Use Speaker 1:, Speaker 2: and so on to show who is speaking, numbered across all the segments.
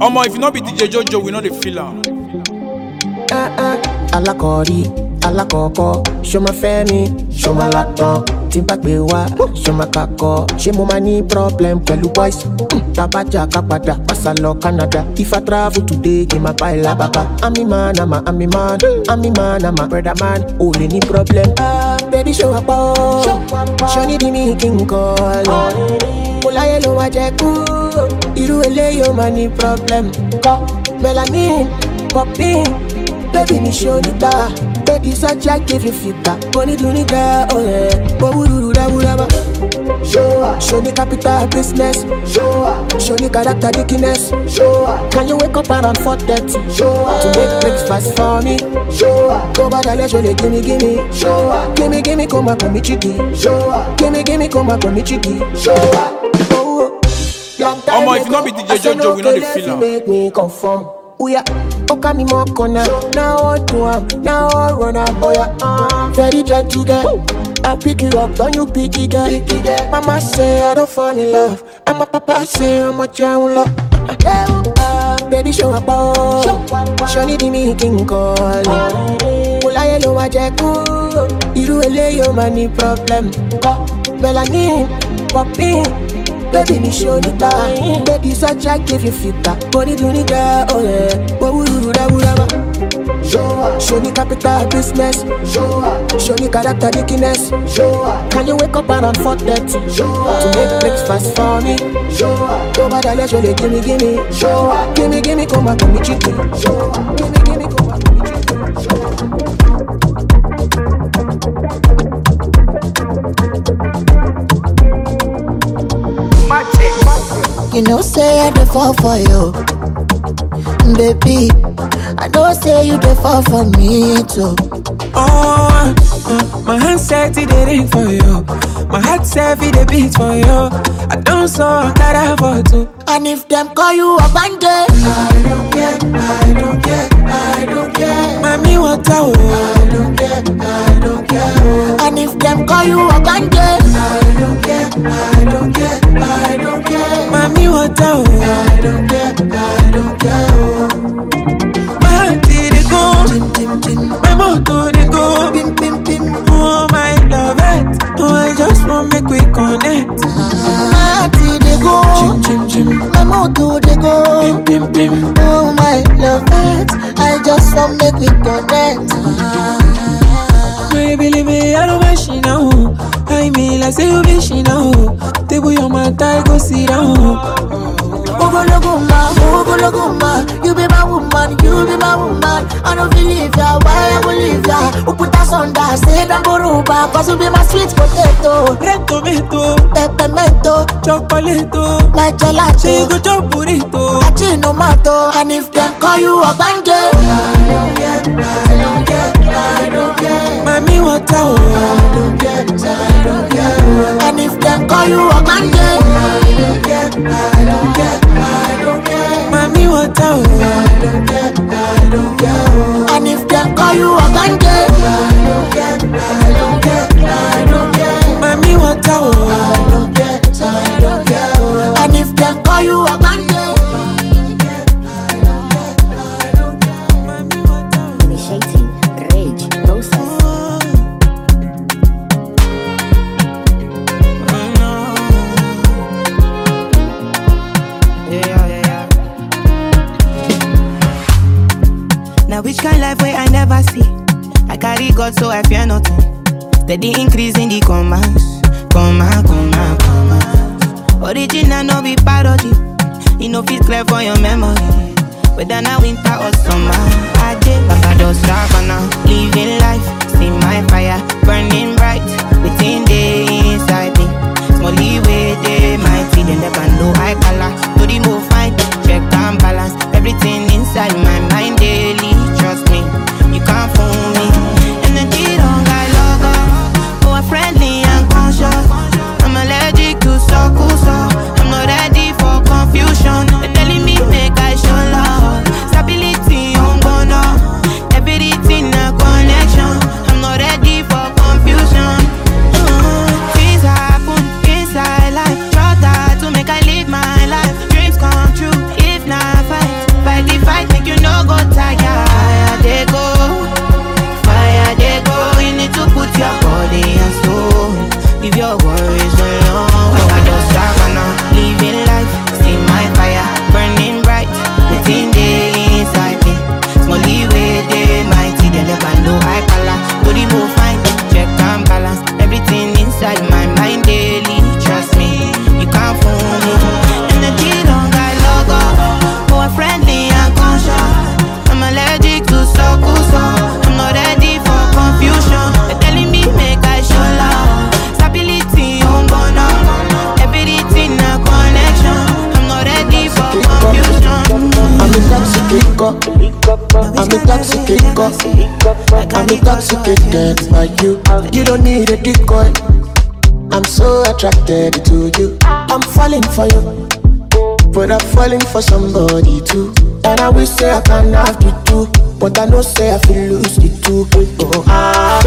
Speaker 1: Omo, if you not be DJ Jojo, we know the feel am.
Speaker 2: alákọ̀ọ́rí alákọ̀ọ́kọ́ ṣó máa fẹ́ mi ṣó máa látọ̀ tí n bá gbé wá ṣó máa kakọ́ ṣé mo máa ní problem pẹ̀lú boys Hmm, tabajà ká padà pàṣà Canada if I travel today n máa bá ẹ lábàbà àmì man àmà àmì man àmì man àmà brother man ò lè ní problem. Ah, baby wá pọ̀ ṣó ní di mi kí n kọ́ lọ mo láyé ló máa jẹ kú irú eléyìí ó máa ní problem. Kọ́. Melanin popping baby mi show níta baby sọjá give you fita onídùúnídà ọ̀rẹ́ owúrúurú dáwúrábà. Show ní capital business show ní character dickiness can you wake up around four thirty to make breakfast for me tó bá dalẹ̀ ṣo lè gimme gimme gimme gimme kó máa pè mí chidi gimme gimme kó máa pè mí chidi.
Speaker 1: Omo, if you no be DJ Jojo, we no dey feel am.
Speaker 2: make me conform. Oya, oka mi mo corner. Now all do am, now all run am. Oya, uh, very gentle girl. I pick you up, don't you pick it girl. Mama say I don't fall in love, and my papa say I'm a child love. Uh, baby show up, oh. Show need me king call. Mo ló máa jẹ kú, irú eléyìí ó máa ní problem. Melanin, popping. Baby mi show níta Baby sọjá give you fita Onídùúnídà ọ̀rẹ́ Owúrúurú dáwúrábà Show ní capital business. Show ní character dickiness Can you wake up around four thirty To make breakfast for me. Tó bá dalẹ̀ ṣo lè gimme gimme. Show. Gimme gimme kó máa pè mí chidi Gimme gimme kó máa pè mí chidi.
Speaker 3: You know, say I dey fall for you, baby. I know, say you dey fall for me too.
Speaker 4: Oh, uh, my hand set it ring for you. My heart set it beat for you. I don't saw that for two.
Speaker 3: And if them call you a bandit,
Speaker 4: I don't care, I don't care, I don't care. Mami, what I I don't care, I care.
Speaker 3: and if them call you a bandit,
Speaker 4: I don't care, I don't care, I don't care. Mami, what I I don't care, I don't care. My heart did go,
Speaker 3: tim tim tim,
Speaker 4: my motor did go.
Speaker 3: pim pim pim.
Speaker 4: Oh, my love. Oh, I just want make we connect.
Speaker 3: My heart go,
Speaker 4: Chim, chim, chim.
Speaker 3: my motor dey go.
Speaker 4: Pim, pim, pim.
Speaker 3: Oh my love, it. I just want make we connect.
Speaker 4: Baby, leave me out of my shit now. I mean, like say you be she now. Table your man, I go sit down.
Speaker 3: Ogologo ma, ogologo ma, you be my woman, you be my woman. I don't believe ya, why I believe ya? Who put us under, say them boruba, cause you be my sweet potato,
Speaker 4: Red tomato,
Speaker 3: peppermento,
Speaker 4: chocolate,
Speaker 3: my
Speaker 4: you
Speaker 3: gelato,
Speaker 4: go chop burrito.
Speaker 3: achinomato. And if them call you a bandit,
Speaker 4: Mami, what I don't care, I don't care.
Speaker 3: and if them call you a bandit,
Speaker 4: Mami, what I
Speaker 3: don't get, I don't care, I
Speaker 4: don't get, I don't care.
Speaker 3: and if them call you a bandit,
Speaker 5: Mami, what I which kind life way I never see? I carry God so I fear nothing. Steady increase in the commands, command, command, command. Original no be parody. You know fit clear for your memory. Whether na winter or summer, I did Baba just now, living life. See my fire burning bright within the inside me. Small leeway, they might feel they never know I color. To the move fine, check and balance. Everything inside my mind daily. I'm
Speaker 2: intoxicated. I'm intoxicated by you. You don't need a decoy. I'm so attracted to you. I'm falling for you. But I'm falling for somebody too. And I wish say I can have the two. But I know say I feel lose the two. Oh, ah.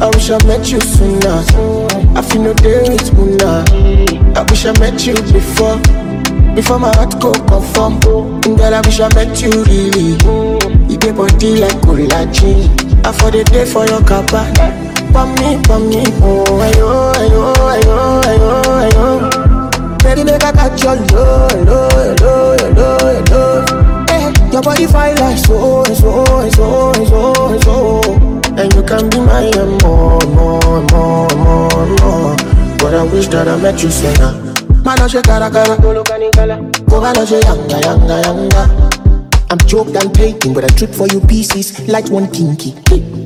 Speaker 2: I wish I met you sooner. I feel no day with Muna. I wish I met you before. Before my heart go conform. Girl, I wish I met you really. You get body like collagen. I for the day for your kappa. Pam me, pam me. Oh, ayo, ayo, ayo, ayo, ayo. Baby, make I catch your love, love, love, love, love. Eh, your body fine like so, so, so, so, so. And you can be my more, more, more, more, more. But I wish that I met you sooner. Man, I shake cara cara, go man, I shake yanga yanga yanga. I'm joked and taking, but I trip for you pieces like one kinky.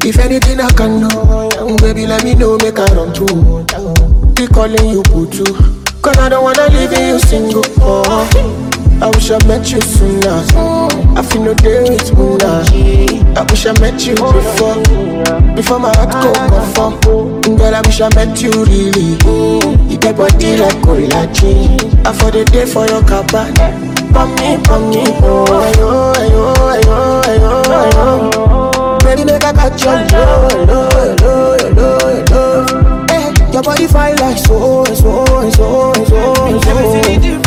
Speaker 2: If anything I can know, baby, let me know, make I run through. Be calling you Putu, cause I don't wanna leave you single. Oh. I wish I met you sooner. I feel no day with Muna. I wish I met you before, before my heart go conform. Girl, I wish I met you really. You get body like collagen. I for the day for your kappa. Pam me, pam me, oh ayo, ayo, ayo, ayo, ayo. Baby, make I catch your love, love, love, love, love. Your body fine like so, so, so, so, so.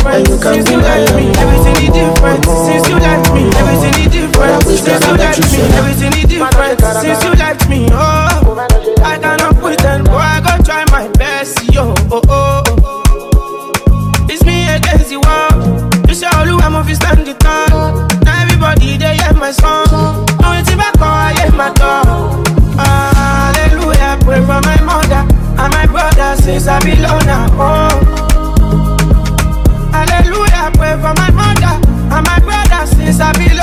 Speaker 4: Different since you left me. Everything is different since you left me. Everything is different since you left me. Everything is different since you left me. Oh, I cannot pretend, boy. I go try my best, yo. Oh, oh, oh. It's me against the world. You say all you want to stand the tall. Now everybody they hear my song. No it's back I hear my dog. Hallelujah, pray for my mother and my brother since I belong now. Oh.
Speaker 6: sabe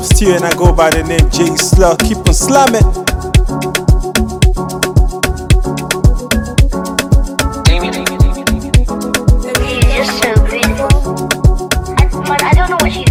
Speaker 6: wheels of and I go by the name J Slug. Keep on slamming.
Speaker 7: She's just so beautiful. I, but I don't know what she's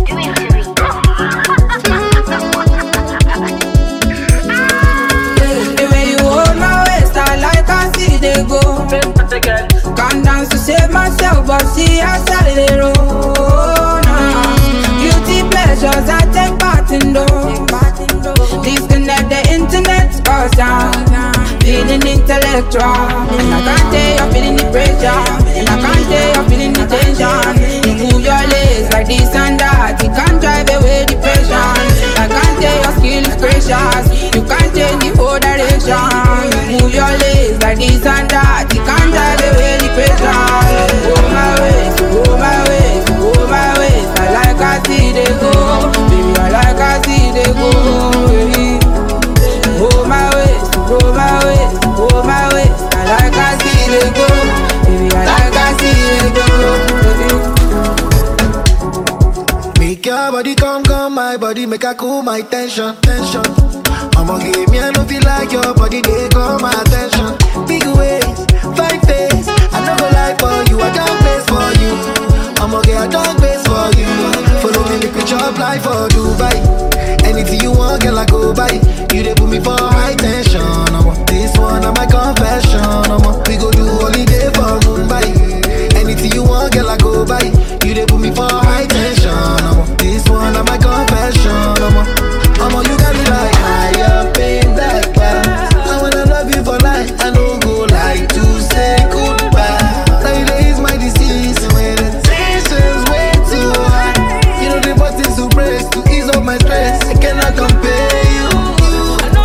Speaker 8: intellectual. And I can't tell you're feeling the pressure. And I can't tell you're feeling the tension. You move your legs like this and that. You can't drive away depression. I can't tell your skill is precious. You can't change the whole direction. You move your legs like this and that.
Speaker 9: Body make a cool my tension, tension. I'ma give me, I don't feel like your body, they call my attention. Big ways, fine face, I don't go lie for you, I don't place for you. I'ma get a dog place for you. Follow me, make we chop life for Dubai. Anything you want, girl, I go buy. You they put me for high tension. I'm this one, I'm my confession. I'm we go do holiday for Mumbai. Anything you want, girl, I go buy. You they put me for high tension. I'm this one, I'm my confession. I'm I'm you got me like high up in that class. I wanna love you for life. I don't go like to say goodbye. Nowadays my disease when the tension's way too high. You know the buttons to press to ease up my stress. I cannot compare you.
Speaker 8: And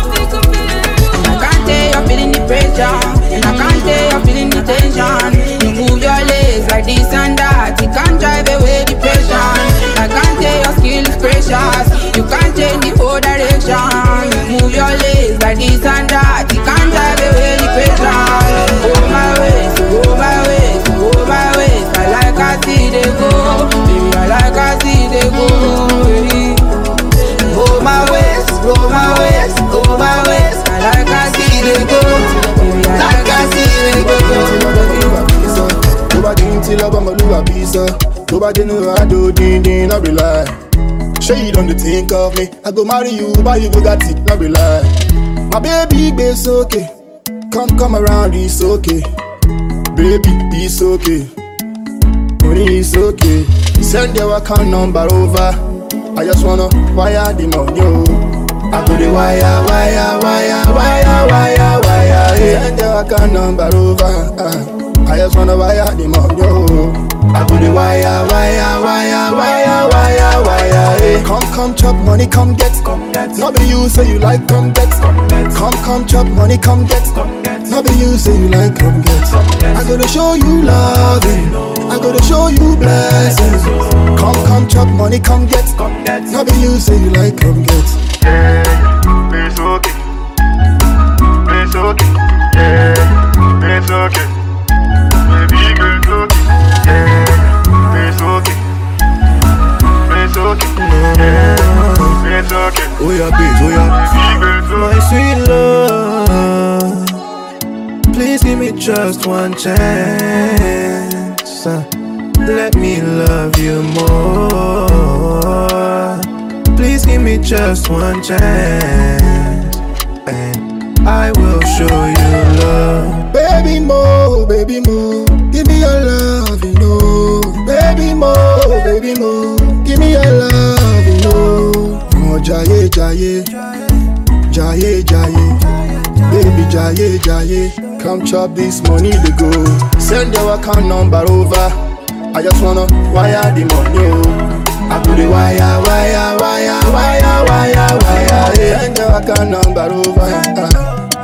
Speaker 8: I can't tell you're feeling the pressure. And I can't tell you're feeling the tension. You move your legs like this and that. Precious. You can't change the whole direction. You move your legs like this and that. You can't drive away depression. Go my ways, go my ways, go my ways. I like I see they go. Baby, I like I see they go. Go my ways, go my ways, go my ways. I like I see go. Baby, like I see they go.
Speaker 9: tó bá dín tí lọ́gbọ́n mo lù wá bí sọ tó bá dénú àdó ṣé you don dey think of me i go marry you buy you bugatti no be lie my baby gbé sókè come come around it's okay baby it's okay money is okay send your account number over i just wanna wire the money o. I go the wire, wire, wire, wire, wire, wire. Yeah. Send your account number over. Uh, I just wanna wire the money. Oh. I go the wire, wire, wire, wire, wire, wire. Yeah. Come, come, chop money, come get. Come get. Not be you say you like, come get. Come, come, chop money, come get. Not
Speaker 10: Now be you say you like come get. I gotta show you loving. I gotta show you blessings. Come, come, chop money, come get. Now be you say you like come get.
Speaker 11: It's okay. It's okay. Yeah, it's okay.
Speaker 10: Oh yeah, bitch, oh yeah. My sweet love, please give me just one chance. Uh, Let me love you more. Please give me just one chance, and I will show you love. Baby more, baby more, give me your love, you know. Baby more, baby more, give me your love, jaye, jaye. Jaye, jaye, baby jaye, jaye. Come chop this money, they go. Send your account number over. I just wanna wire the money, oh. I put the wire, wire, wire, wire, wire, wire. Send your account number over.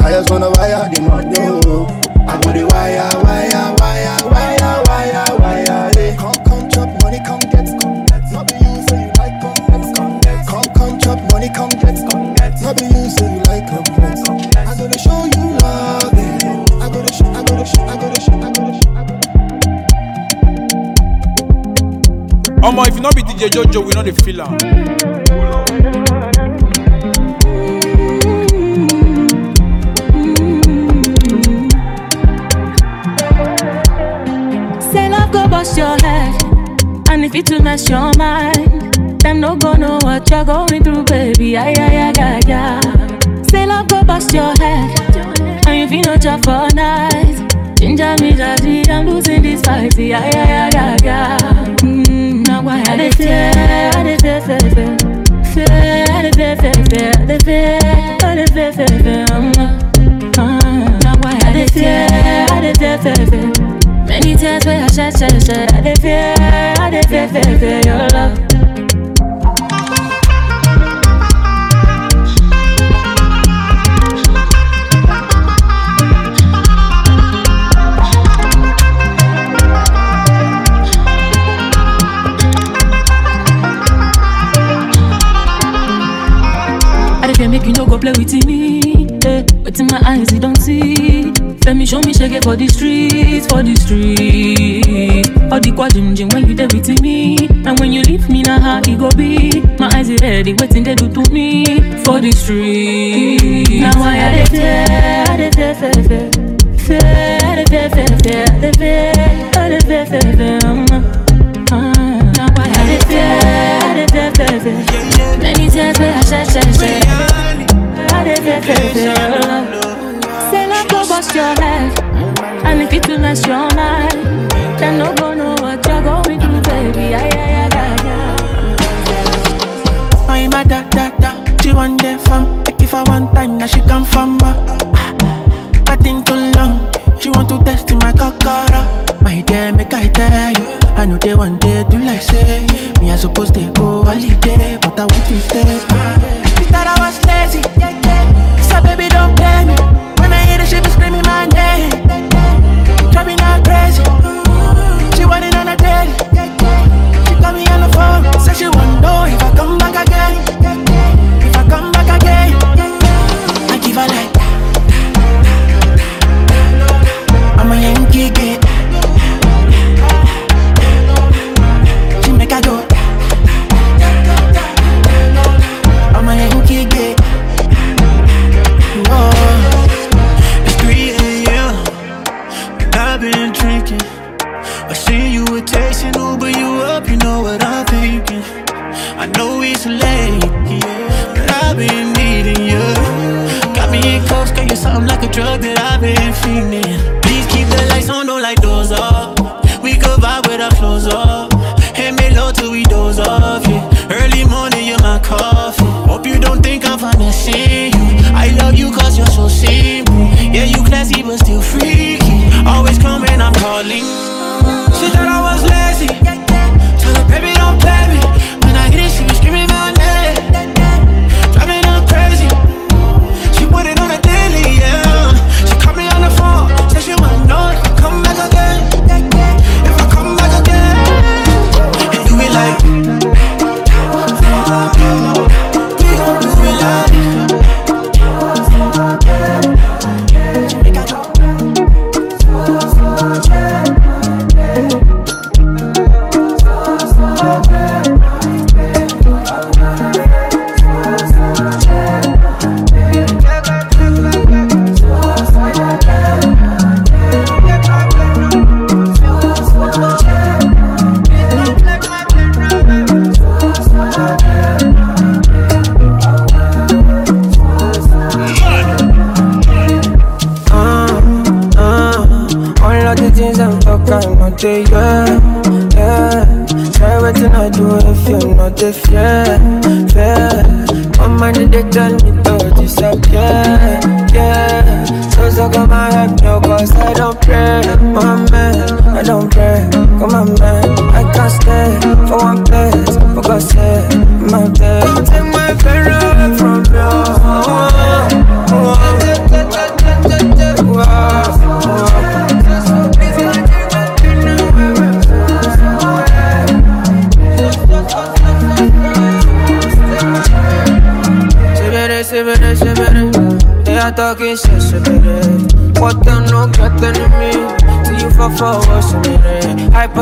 Speaker 10: I just wanna wire the money, oh. I put the wire, wire, wire, wire, wire. Money, come get, come get. Not be you say you like, come get. I gotta show you love. I gotta show, I gotta show, I gotta show, I gotta show. I
Speaker 12: Omo, if you not be DJ Jojo, we know the feel am.
Speaker 13: Say love go bust your head, and if it will mess your mind, them no go know what you're going through, baby. Ay ay ay ay ay. Say love go bust your head, and you no job for night, ginger me daddy, I'm losing this fight. Ay ay ay ay ay. Mm, now why I dey fear, I dey fear, fear, fear, fear, I dey fear, fear, fear, I dey fear, I dey fear, fear, fear. Now why I dey fear, I dey fear, fear, fear. Many tears where I shed, shed, shed. I dey fear, I dey fear, fear, fear your love. Play with me. Eh, in my eyes you don't see. Femi show me shege for the streets, for the streets. All the jim when you dey with me, and when you leave me, now how it go be? My eyes is ready, waiting they do to me for the streets. Now why I fear, I I dey fear, fear, fear. mm, ah.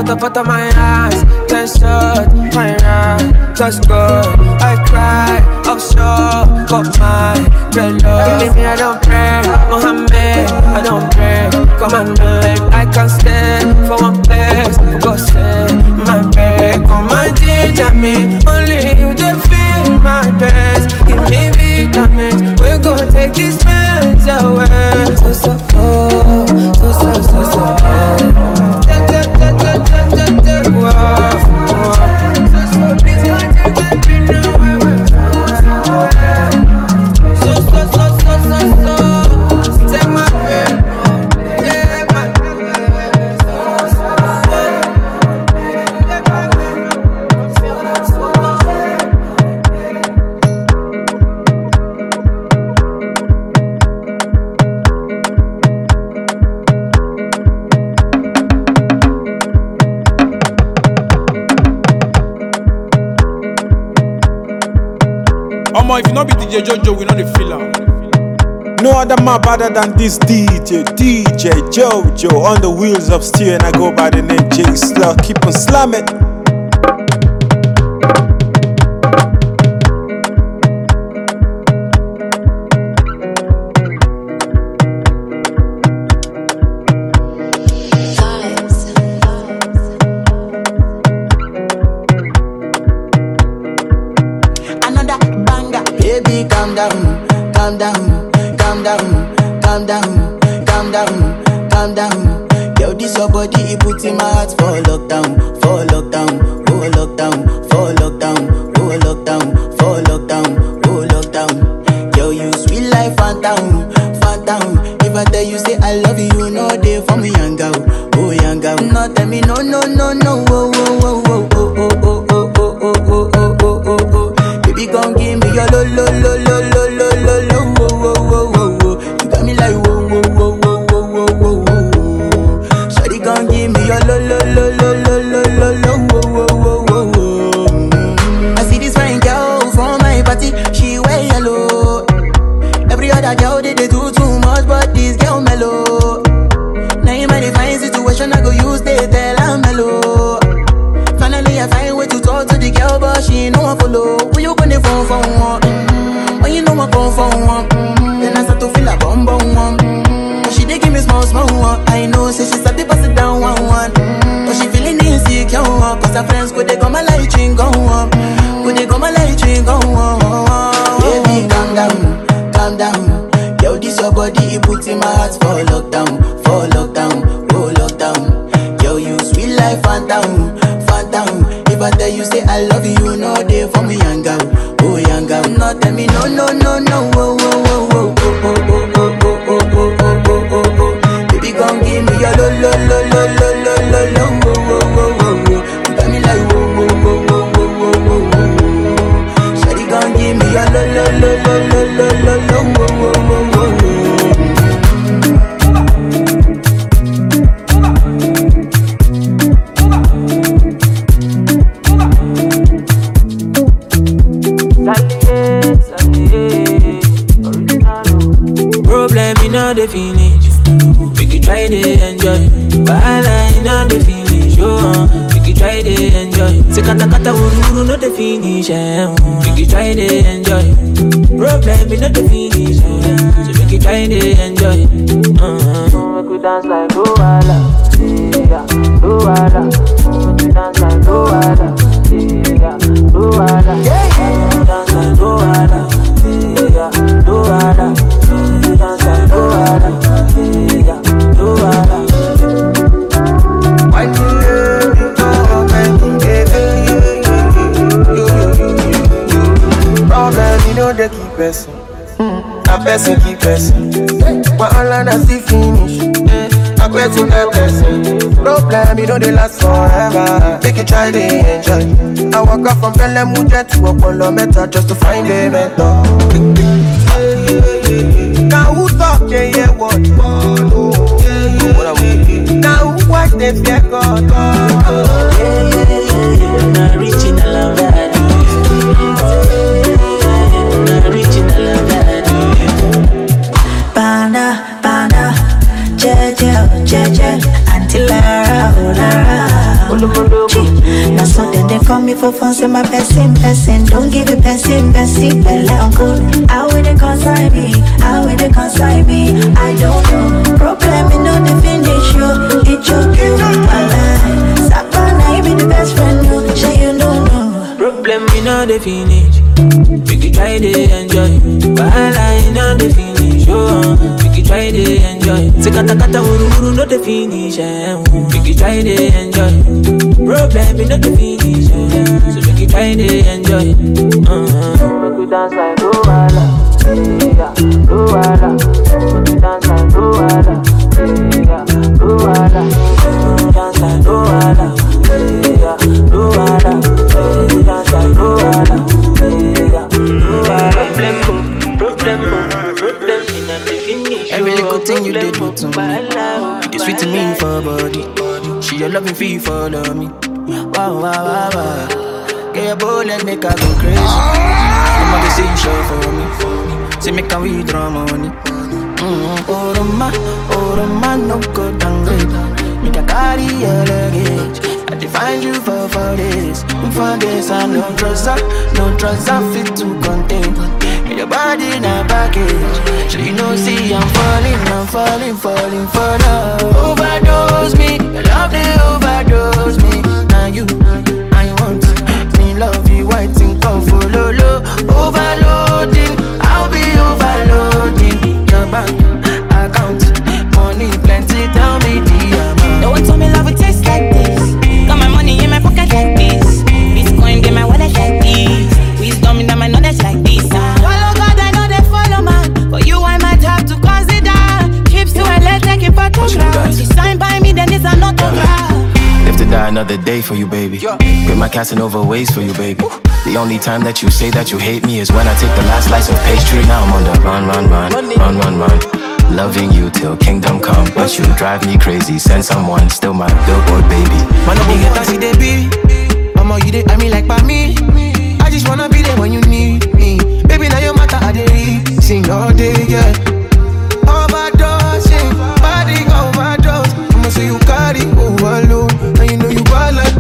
Speaker 13: up out of my eyes. Then
Speaker 14: shut my eyes. Just go. I cry, I'm
Speaker 4: sure. for my red love. Believe me, I don't pray. Mohammed, I don't pray. Come on,
Speaker 15: better than this DJ, DJ Jojo on the wheels of steel, and I go by the name J Slug. Keep on slamming.
Speaker 6: one. When you know I come for one, then I start to feel a bum bum one. She dey give me small small one. I know, say she start to pass it down one one. Mm-hmm. But she feeling insecure, cause her friends could they go my light ring go up, could they go my light ring go up. Baby, calm down, calm down. Girl, this your body, it puts in my heart for lockdown, for lockdown, oh lockdown. Girl, you sweet life, Fanta, Fanta. If I tell you say I love you, you know for me. no, no, no, no.
Speaker 4: Problem
Speaker 1: e no dey last forever. Make you try dey enjoy. I waka from Pelham Mujer to Opolo Meta just to find a mentor. Now who talk dey hear what? Now who watch dey fear God?
Speaker 3: Call me for fun, say my person, person. Don't give it person, person, belle uncle. How will they consign me? How will they consign me? I don't know. Problem, you no finish you. It choke you, my Savannah, you be the best friend, no. Say you don't know.
Speaker 6: Problem we no the finish. We could try to enjoy. Wahala you know the finish. Oh, we could try to enjoy. Say kata kata wuru wuru no the finish. Eh. oh. Try to enjoy. Problem we know the finish. So we could try to enjoy. Uh-huh. Make we dance like Luwala, yeah, Luwala. Make we dance like Luwala, yeah, Luwala. Make we dance like Luwala, yeah, Luwala. Make we dance like Luwala, yeah, Luwala. Problem, problem,
Speaker 14: Every little thing you did do to me, you did sweet to me for body. She your loving fee follow me. Wow, wow, wow, wow. Get your bullet, make her go crazy. I'm on the same show for me. Say make her withdraw money. Mm-hmm. Oh, Roma, oh, no go downgrade. Make her carry your luggage. I define you for four days. For days, I no trust, no trust, I fit to contain. Body in a package. So you know, see, I'm falling, I'm falling, falling for love. Overdose me, love they overdose me. Now you, I want me love you, white and come follow low. Overloading, I'll be overloading.
Speaker 16: Another day for you, baby. Quit my Casanova ways for you, baby. The only time that you say that you hate me is when I take the last slice of pastry. Now I'm on the run, run, run, run, run, run. Loving you till kingdom come, but you drive me crazy. Send someone, still my billboard baby.
Speaker 14: Man, no get as you dey be. Mama, you dey I me like by me. I just wanna be there when you need me. Baby, now your matter I read. Sing all day, yeah. Overdose, yeah. Body overdose. I'ma say you carry overload, and you know you bad like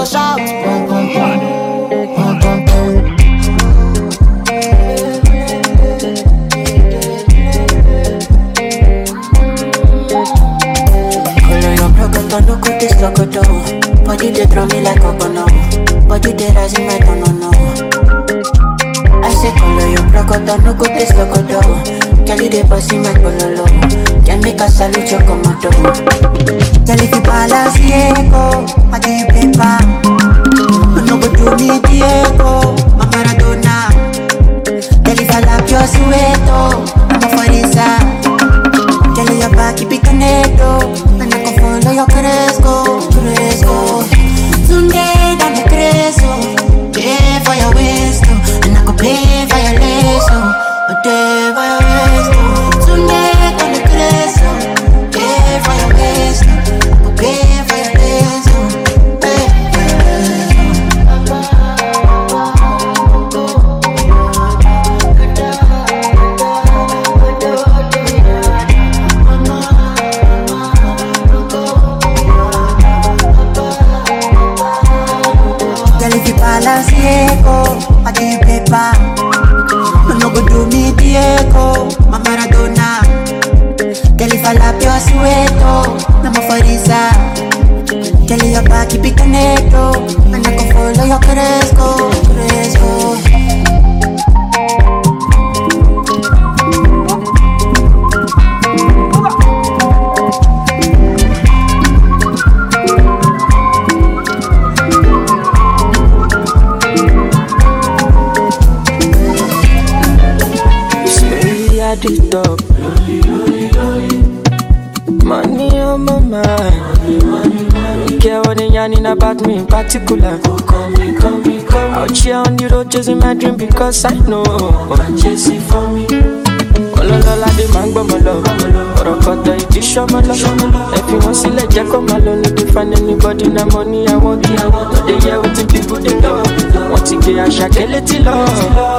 Speaker 14: to
Speaker 17: shout,
Speaker 3: your block and don't look at this. Body they draw me like a bono. Body they rise in my don't know. I say color your block and don't look at this locoto. Girl, you if you balance Diego, I
Speaker 14: about me in particular. Out here on the road chasing my dream because I know. Chasing for me. Ọlọ́lọ́lá dé máa ń gbọ́ mọ́ lọ. Ọ̀rọ̀ kọ̀tọ̀ ìdí ṣọ́mọ lọ. Ẹ fi wọ́n sílẹ̀ jẹ́ kó máa lọ. Dey find anybody na money I want. No dey hear wetin people dey talk. Wọ́n ti gbé àṣà kélé tí lọ.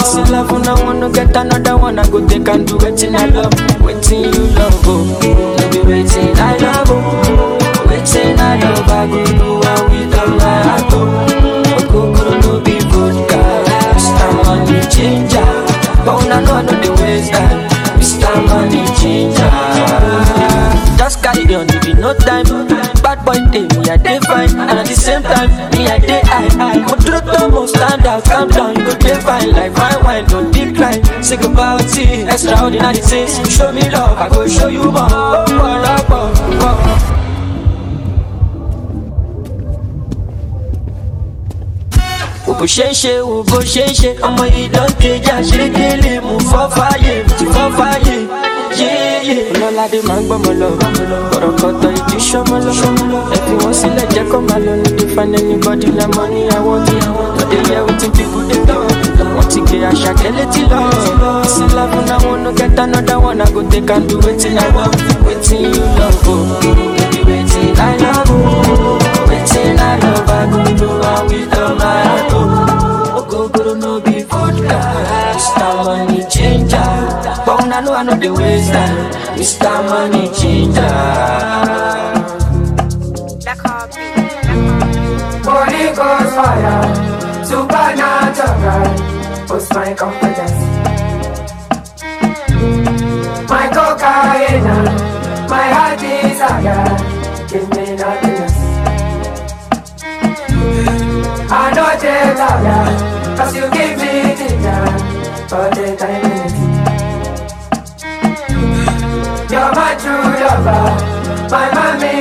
Speaker 14: Sí love na one no get another one. I go take and do wetin oh. I love. Wetin you love o. No be wetin I love o. I go with my heart no be vodka. Mr. Money Changer. But una I no dey waste time. Mr. Money Changer. Just carry on you no time. Bad boy day, me fine, and at the same time, me I dey high. Mo dúró tó mo stand out, calm down, you go dey fine wine, don't decline. Sing about it, extraordinary things. Show me love, I go show you more. Oh, oh, oh, oh. oh. kò ṣeé ṣe o kò ṣeé ṣe ọmọ ìdọ́kejì àṣírígélé mú fọ́fáyé tí fọ́fáyé yéyé. ọlọ́ládé máa ń gbọ́mọ lọ ọ̀rọ̀ kọ̀tọ̀ ìdí sọ́mọ lọ. Ẹ̀fín wọn sílẹ̀ jẹ́ kó máa lọ nídìí fún anybody la mọ́ ní àwọn tí ọdẹ yẹ o ti fi kúdé tán. Wọ́n ti gbé àṣà kẹ́lẹ́ tí lọ sí lábùn náwọn no get another one. I go take and do wetin i want wetin you love o baby wetin i love. Oh. Tina Nova Gundua with tomato Okokoro no be vodka Mr. Money Changer Bong na no ano the waste Mr. Money Changer
Speaker 4: Holy Ghost fire Supernatural Boost my confidence cause you give me ginger, for the time. You're my true lover, my mommy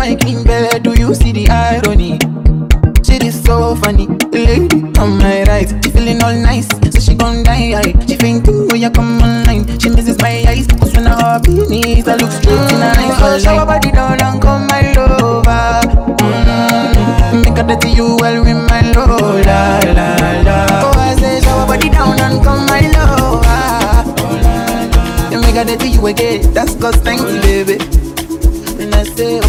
Speaker 4: my
Speaker 15: king Yeah.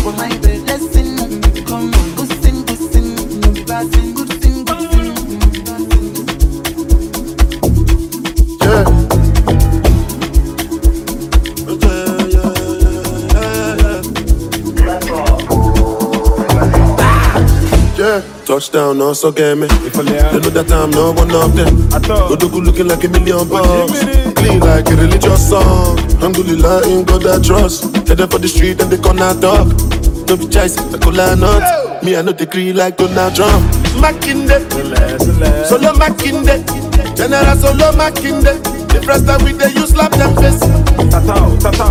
Speaker 15: Touchdown, also game me. I you
Speaker 10: know that I'm no one of them. I thought. Go looking like a million bucks. Clean like a religious song. Alhamdulillah, in God I trust. Headed for the street and they corner dog. No be choice, I could line up. Me, I know the green like Donald Trump. Makinde, solo Makinde, General solo Makinde. The first time we they use slap them face.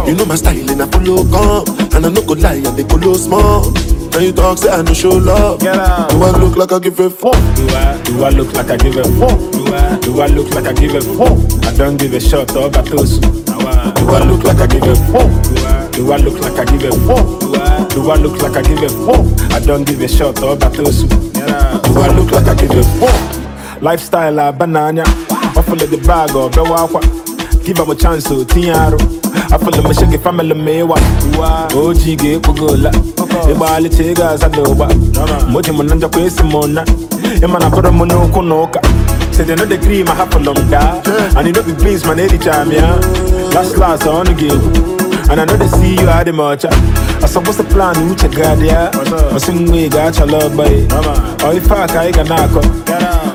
Speaker 10: You know my style and I follow come, and I no go lie and they follow small. Now you talk say I no show love. Do I look like I give a fuck?
Speaker 18: Do I, do I look like I give a fuck? Do I, do I look like I give a fuck? I don't give a shot or batosu. Do I look like I give a fuck? Do I, look like I give a fuck? Do I, look like I give a fuck? I don't give a shot or batosu. Do I look like I give a fuck? Lifestyle a banana. Offer the bag or the wakwa. Give up a chance to tiaro. I like my shaggy family me wa. OG ge kugola. Ibali chega sadoba. Moji munanja kwesi mona. Imana pura munu kunoka. Say they know the cream I have for long da. And you know the beans man every time yeah. Last last on the game. And I know they see you at the march. I suppose the plan you check God yeah. I sing we got your love boy. Or if I can I knock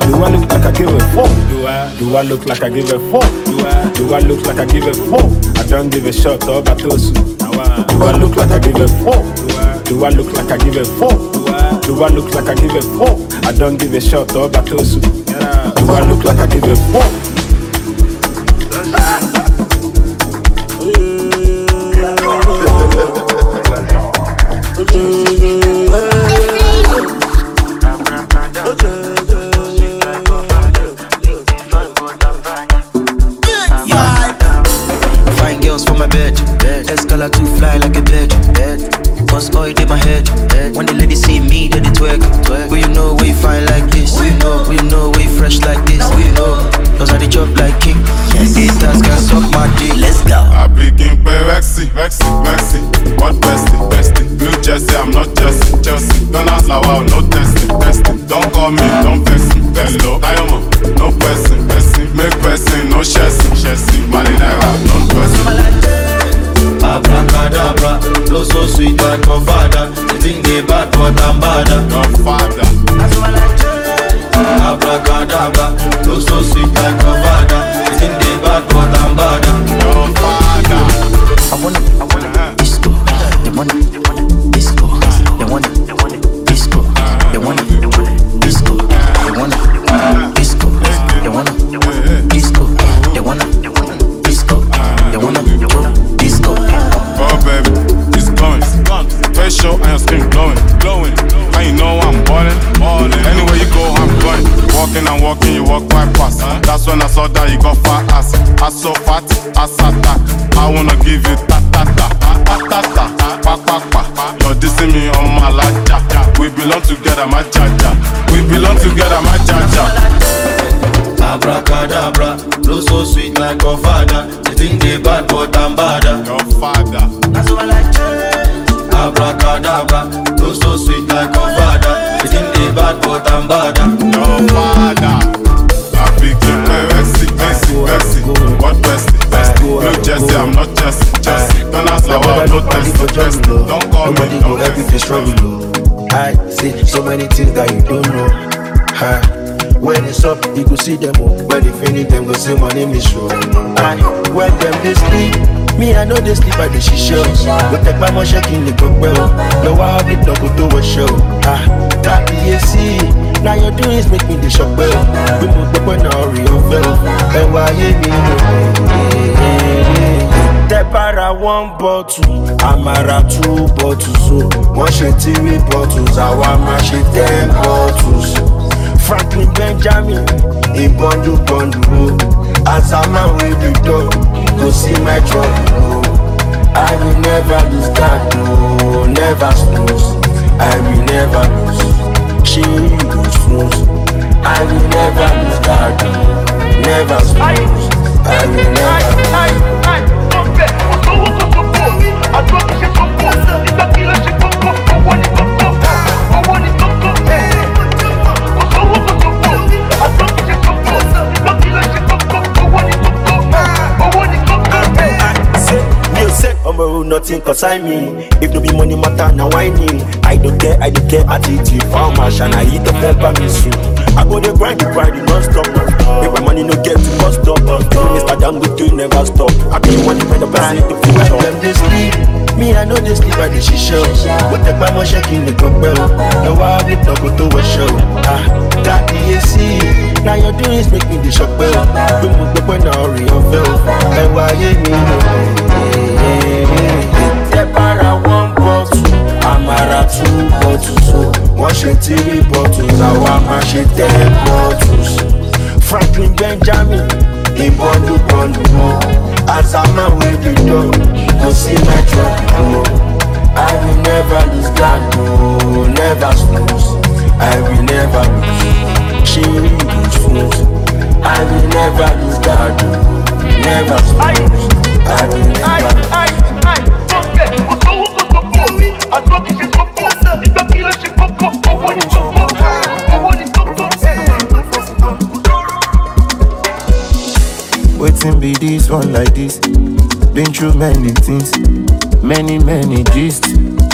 Speaker 18: Do I look like I give a fuck? Do I? Do I look like I give a fuck? Do I? Do I look like I give a fuck? I don't give a shot or batosu. Do I look like I give a fuck? Do I? Do I look like I give a fuck? Do I? Look like I give a fuck? I don't give a shot or batosu. Do I look like I give a fuck?
Speaker 19: I
Speaker 20: see so many things that you don't know. Ha. When it's up, you go see them. Oh. When they finish, them go say my name is show. I when them they sleep. Me, I know they sleep at the shisha. Go take my money, shake shaking the well. No, I'll be no go do a show. Ah, that see. Now your doings make me the shock well. We move the point now, real fell. And why you me? Tẹ́ bára one bottle, àmàrà two bottles o. Wọ́n ṣe three bottles, àwa máa ṣe ten bottles. Franklin Benjamin, ìbọ̀ndù bọ̀ndù o. As a man wey be dog, go see my trouble o. I will never lose that o, never snooze. I will never lose. Ṣé you go snooze? I will never lose that o, never snooze. I will never lose. Nothing concern me. If no be money matter, now I need. I don't care, I don't care, attitude. How much and I eat the pepper me soon. I go dey grind, dey grind, non stop, non stop. If my money no get to bust up, bust up. Mr. Dangote never stop. I be one depend on person to future. Them dey sleep, me I know they sleep by the shisha. Mo tẹ pa mọ́ṣẹ́ kí n lè kọ́ pẹ́ o. Lọ́wọ́ àbí tọ́kọ tó wẹ̀ṣẹ̀ o. Ah, káàkiri na your doings make me dey ṣọpẹ́ o. Bí mo gbọ́ pẹ́ náà rí ọ̀fẹ́ o. Ẹwà ayé mi two bottles o. Wọ́n ṣe three bottles, àwa máa ṣe ten bottles. Franklin Benjamin, ìbọ̀lù bọ̀lù mọ́. Azama wey dey go see my trouble mọ́. I will never lose God, no, never snooze.
Speaker 21: This one like this. Been through many things, many, many gist.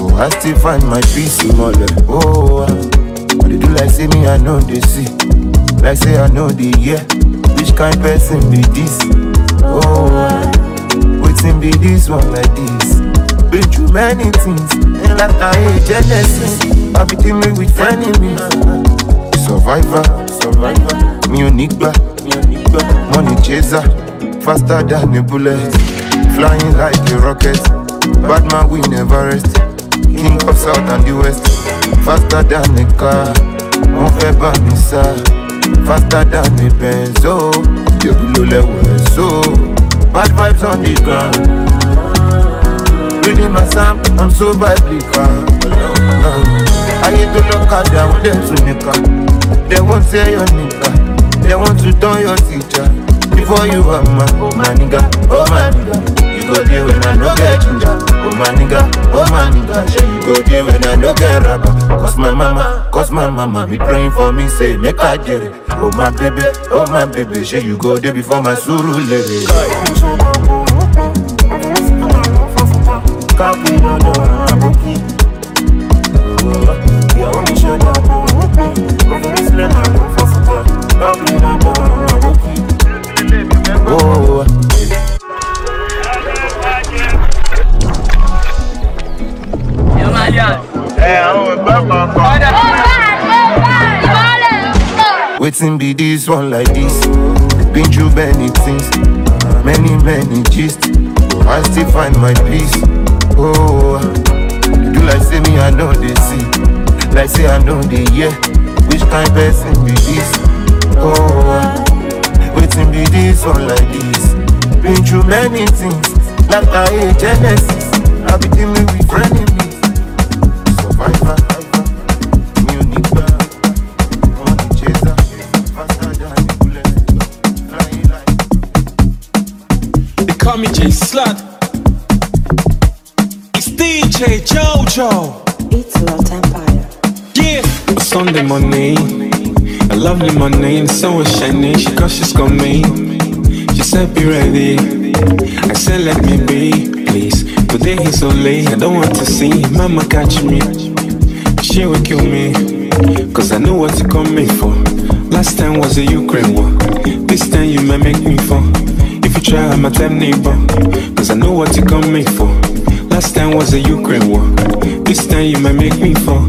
Speaker 21: Oh, I still find my peace that. Oh, ah. but they do like say me, I know they see. Like say I know the yeah. Which kind person be this? Oh, ah. waiting be this one like this. Been through many things, and like I hate Genesis. I be dealing with enemies. Survivor, survivor. Me onigba. Money chaser, faster than a bullet. Flying like a rocket. Bad man we never rest. King of South and the West. Faster than a car. Wọ́n fẹ́ bá mi. Faster than a Benz. Oh, yóò ló lẹ́wọ̀ so. Bad vibes on the ground. Reading my psalm, I'm so biblical. Ayé tó lọ́kadà, wọ́n dẹ̀ tún nìkan. They won't say your nigga. They want to turn your teacher. Before you are my, oh my oh my. You go there when I no get ginger. Oh my nigga, oh my nigga. Shey you go there when I no get rubber. Cause my mama, cause my mama be praying for me, say make I get it. Oh my baby, oh my baby. Shey you go there before my suru lady. Waiting be this one like this. Been through many things, many, many gist. I still find my peace. Oh, you do like say me, I know they see. Like say I know they hear. Which kind person be this? Oh, waiting be this one like this. Been through many things, like I hate Genesis. I be dealing with frenemies. Survivor, like
Speaker 18: They call me J Slut. It's DJ Jojo.
Speaker 22: It's Lot Empire.
Speaker 18: Yeah. Sunday morning, a lovely morning, the sun was shining. She cause she's coming. She said, Be ready. I said, Let me be, please. Today is so late, I don't want to see. Mama catch me. She will kill me. Cause I know what you're coming for. Last time was the Ukraine war. This time you might make me fall. You try, I'm time neighbor. Cause I know what you're coming for. Last time was a Ukraine war. This time you might make me fall.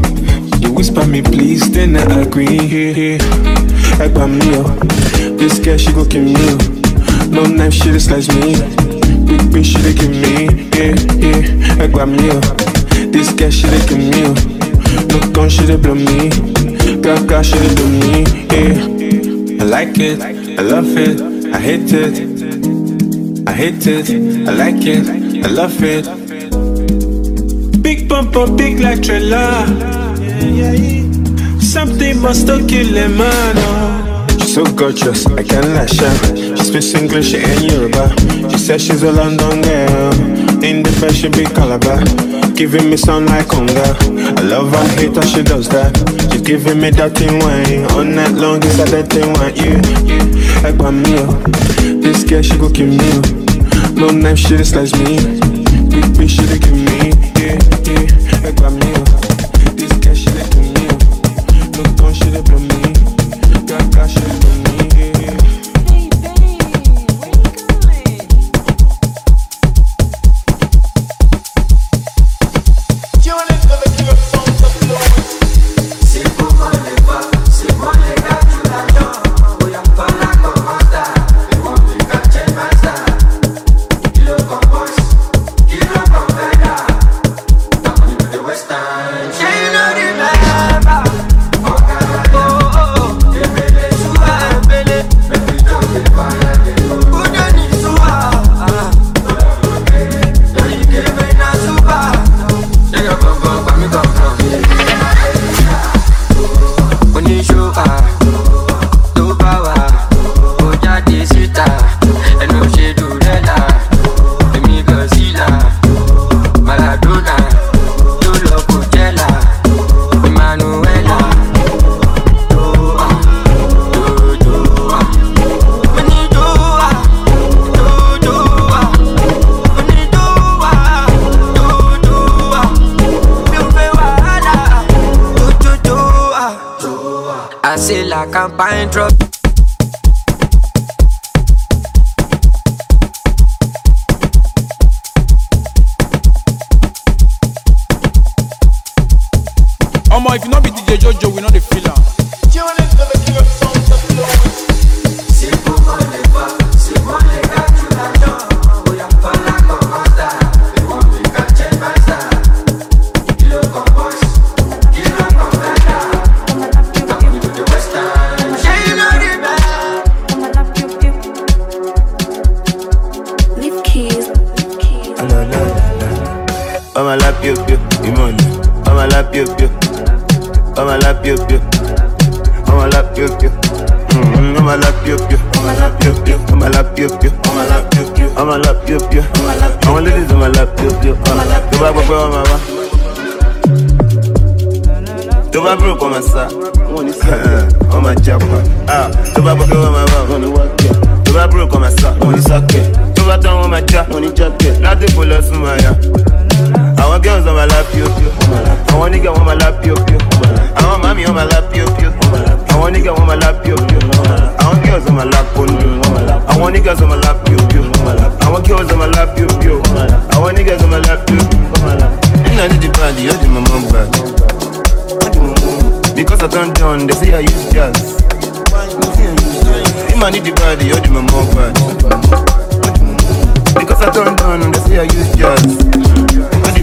Speaker 18: You whisper me, please, then I agree. Here. I got me up. This girl, she go kill me. No knife, she slice me. Big bitch, she dey give me. Yeah, yeah. I got me up. This girl, she dey kill me. No gun, she dey blow me. Gaga, she dey do me. Yeah. I like it. I love it. I hate it. I hate it. I like it. I love it. Big bumper, big like trailer. Something must have killed a man. oh. She's so gorgeous, I can't lash her. She speaks English and Yoruba. She says she's a London girl. In the she be Calabar. Giving me sound like conga. I love her, hate her, she does that. She's giving me that thing wine. All night long, it's that thing wine. You, you, I me up. This girl, she go kill me. Oh. No knife, she just slice me. Big bitch, she dey give me, yeah, yeah. Egg by me,
Speaker 21: I'ma lap you, you, Imon. I'ma lap you, you. I'ma lap you, you. I'ma lap you, you. Mm-hmm. I'ma lap you, you. I'ma lap you, you. I'ma lap you, you. I'ma lap you, you. I'ma lap you, you. I'ma lap you. I want ladies, I'ma lap you, you. I'ma lap you. Tó bá gbọ́ ọmọ wa. Tó bá búrò kọ́ máa sá. Wọ́n máa japa. Ah, Tó bá gbọ́ ọmọ wa. Tó bá búrò kọ́ máa sá. Wọ́n ní sákẹ̀. Tó bá tán wọ́n máa já. Wọ́n ní jákẹ̀. Láti kò lọ sún máa yá. Àwọn girls on my lap yo yo. Àwọn nigga on my lap yo yo. Àwọn mami on my lap yo yo. Àwọn nigga on my lap yo yo. Àwọn girls on my lap oh, kondo. Àwọn niggas on my lap yo yo. Àwọn girls on my lap yo yo. Àwọn niggas on my lap yo yo. Nna need the body, you the mama bad. Because I turned down, they say I use jazz. Him I need the body, you the mama bad. Because I turned down, they say I use jazz.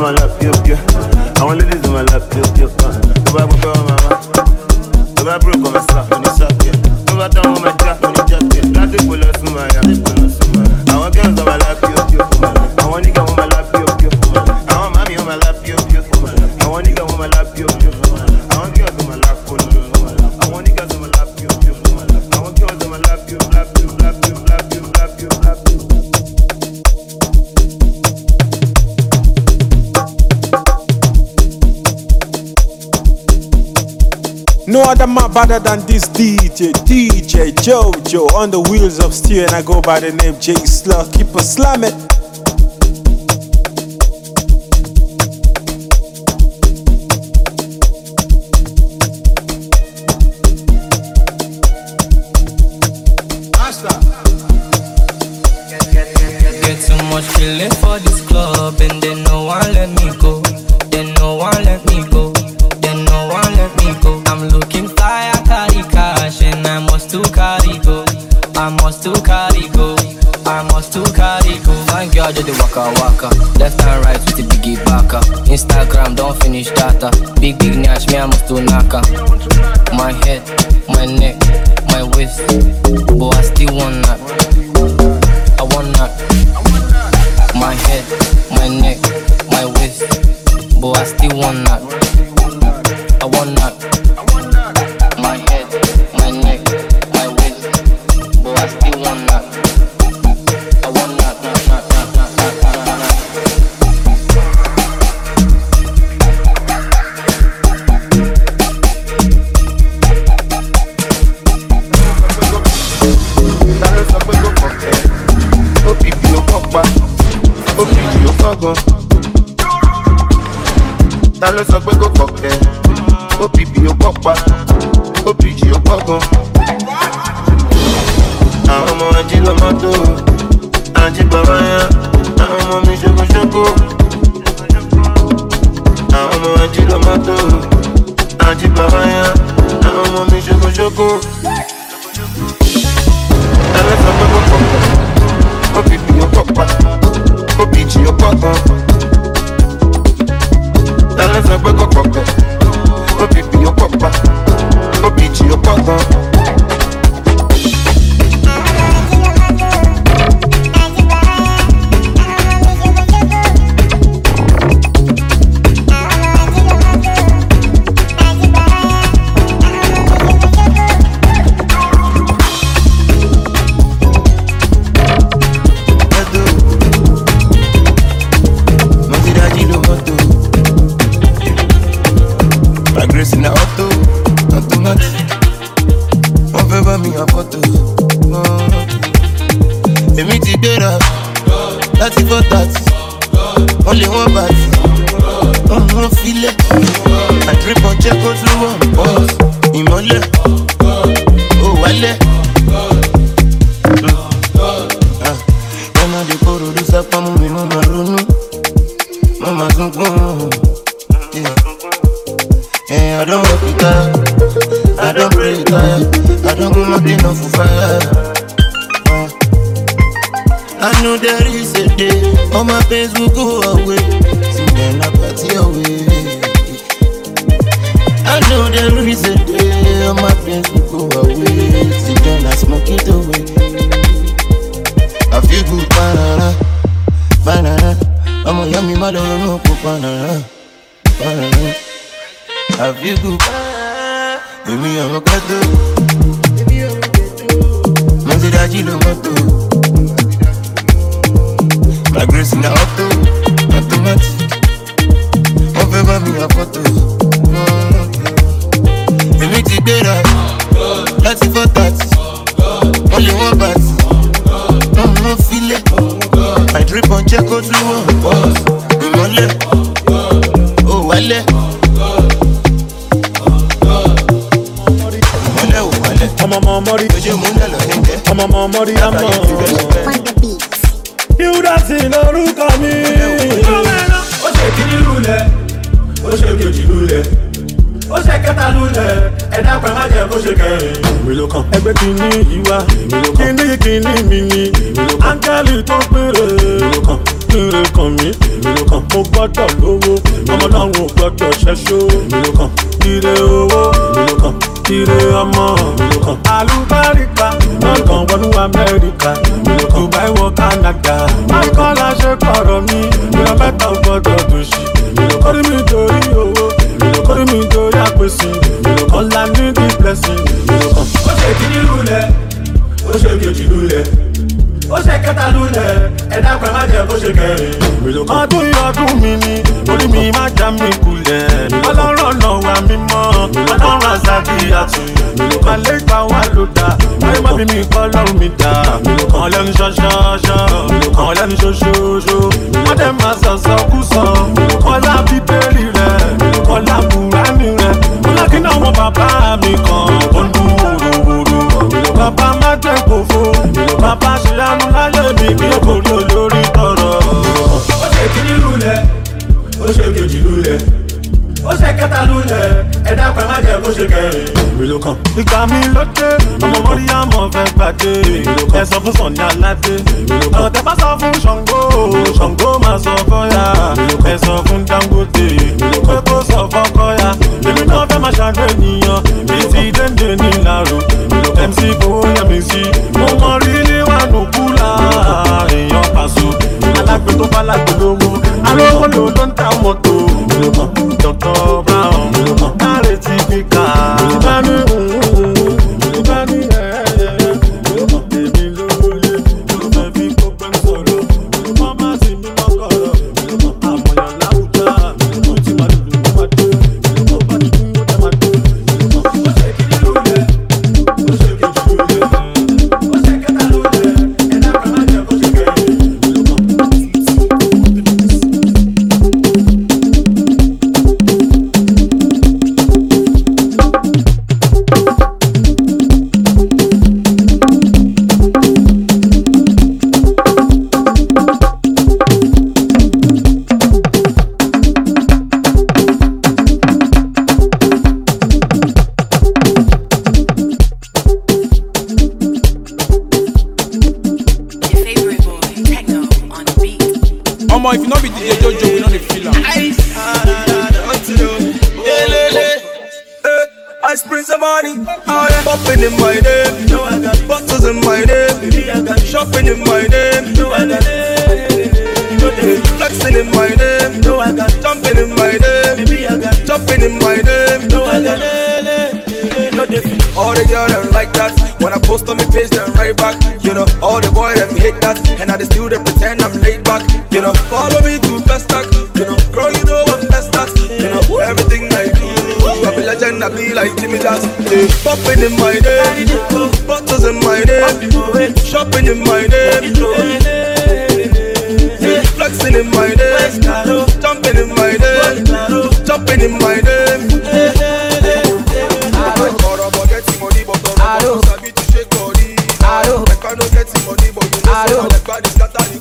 Speaker 21: I'ma lap you. I want ladies in my lap you. Tó bá gbọ́ ọmọ wa. Tó bá búrò kọ́ máa sá. Mo ní
Speaker 23: man better than this DJ, DJ Jojo on the wheels of steel, and I go by the name J Slug. Keep a slamming.
Speaker 21: Ela só foi com foco O pipi o lè wọ́n bàtì ọmọ filẹ̀ àìdírìbọn jẹ́ kó dúró ìmọ̀lẹ̀. Ò wálẹ̀.
Speaker 12: ọmọ ọmọ mọ́rí ọmọ ọmọ mọ́rí àmọ́ Hildas lórúkọ mi.
Speaker 24: ó ṣe kíní lulẹ̀? Ó ṣe kejì lulẹ̀? Ó ṣe kẹta lulẹ̀ ẹ̀dá pẹ̀ má jẹ́ kó ṣe kẹrin.
Speaker 12: èmi ló kàn. ẹgbẹ́ kìíní ìwà kìíní kìíní mi ni áńgẹ́lì tó péré péré kan mi èmi ló kàn. mo gbọ́dọ̀ lówó ọmọ náà ò gbọ́dọ̀ ṣẹ́ṣó èmi ló kàn. ire owó èmi ló kàn. ire ọmọ èmi ló kàn. àlùbáríkà lọ́kàn wọnú amẹ́ríkà èmi ló kàn. dubai wọ canada michael ṣe kọ̀rọ̀ mi ìran mẹ́ta ò gbọ́dọ̀ èmi ló kàn. kórìí mi torí owó èmi ló kàn. mi àpèsè èmi ló kàn. ọ̀la ní the blessing èmi ló kàn.
Speaker 24: ó ṣe kíní lulẹ̀ ó ṣe kejì lulẹ̀ ó ṣe kẹta lulẹ̀ ẹ̀dá pẹ̀ má jẹ́ kó ṣe kẹrin.
Speaker 12: ọdún yìí ọdún mi ni orí mi má já mi kulẹ̀ ọlọ́run ọ̀nà wa mímọ́ ọlọ́run àzàkì àtù àlégbà wa ló dá ayé má bí mi kọ́ lọ́run mi dá kàn lẹ́nu ṣọ́ṣọ́ṣọ́ kàn lẹ́nu ṣoṣooṣo wọ́n dẹ̀ máa sọ̀sọ̀ kú sọ kọ́lá bíbélì rẹ̀ kọ́lá bàbá mi kan tó ń dún wòròwòrò bàbá má jẹ́ kófó bàbá ṣe àánú láyé mi kí kò rí olórí tọrọ.
Speaker 24: ó ṣe kíní lulẹ̀? Ó ṣe kejì lulẹ̀ ó ṣe kẹta ló yẹ ẹ̀dá pẹ̀ má jẹ́ kó ṣe kẹrin.
Speaker 12: èmi ló kàn. ìgbà mi ló dé ọmọ mọ́rí àmọ́ fẹ́ gbàdé ẹ sọ fún Sunny Aládé ọ̀rọ̀ tẹ bá sọ fún Ṣàngó Ṣàngó máa sọ fọ́yà ẹ sọ fún Dangote pé kó sọ fọ́kọ́yà èmi náà fẹ́ máa
Speaker 24: ṣàdó ènìyàn bíi ti dénde nílàró MC fowó yẹmi sí mo mọ rí níwájú kú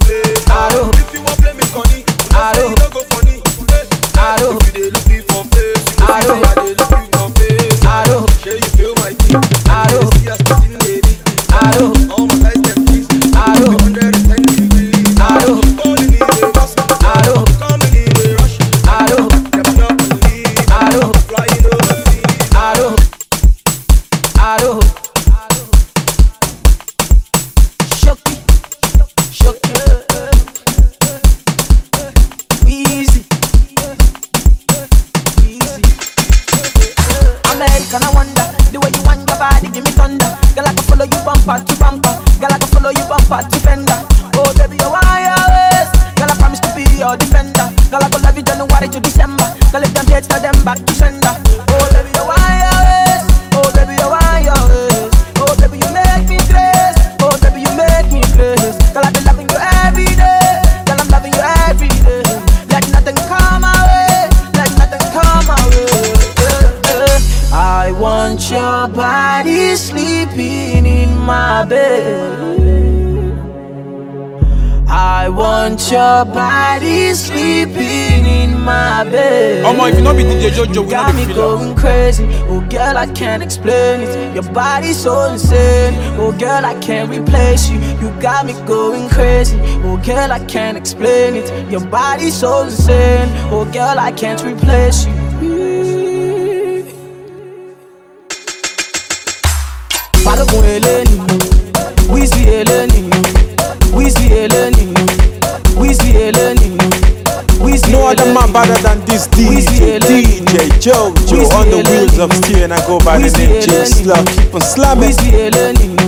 Speaker 23: Aro. If you
Speaker 25: want play me funny, I don't go funny.
Speaker 14: Aro. got me going crazy. Oh, girl, I can't explain it. Your body's so insane. Oh, girl, I can't replace you. Balogun eleni, Wizzy eleni, Wizzy eleni, Wizzy eleni.
Speaker 23: No other man better than this DJ, DJ Joe, Jojo on the wheels of steel, and I go by the name James Slug. Keep on slamming.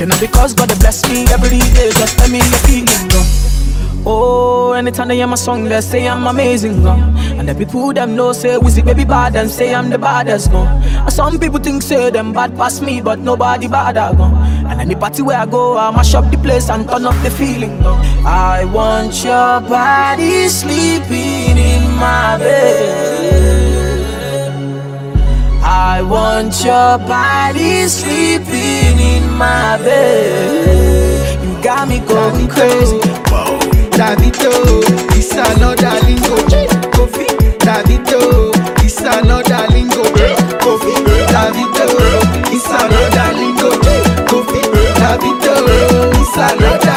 Speaker 14: You because God bless me every day, just tell me you're feeling gone. Oh, anytime they hear my song, they say I'm amazing. And the people them know say Wizzy baby bad and say I'm the baddest, no. And some people think say them bad past me, but nobody badder, no. And any party where I go, I mash up the place and turn up the feeling. I want your body sleeping in my bed. I want your body sleeping my baby. You got me going crazy.
Speaker 15: Davido, it's another lingo. Kofi, Davido, it's another lingo. Kofi, Davido, it's another lingo. Kofi, Davido, it's another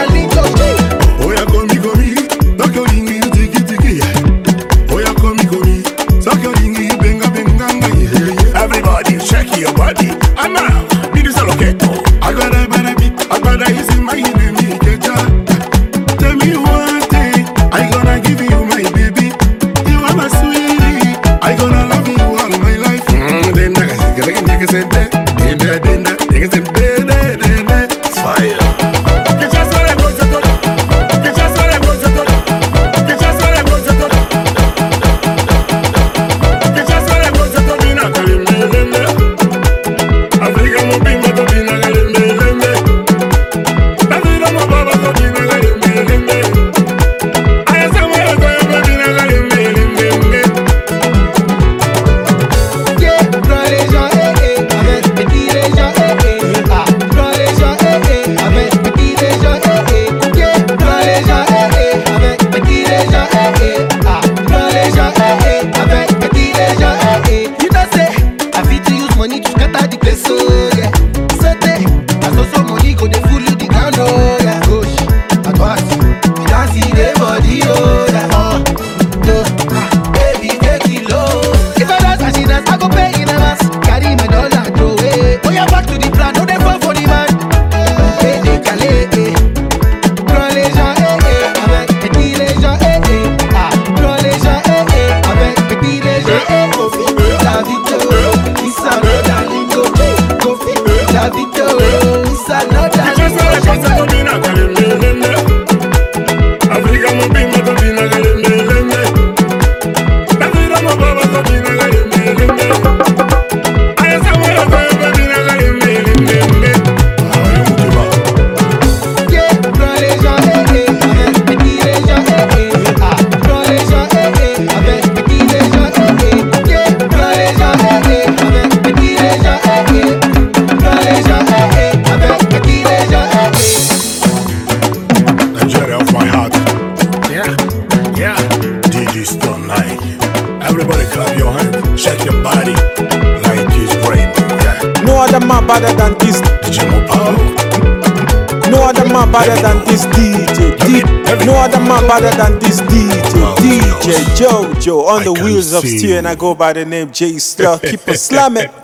Speaker 26: On I
Speaker 15: the
Speaker 18: wheels of steel, and I go by the name Jay Slur. Keep a slamming.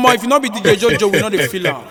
Speaker 1: my if you not be DJ Jojo, we not the filler.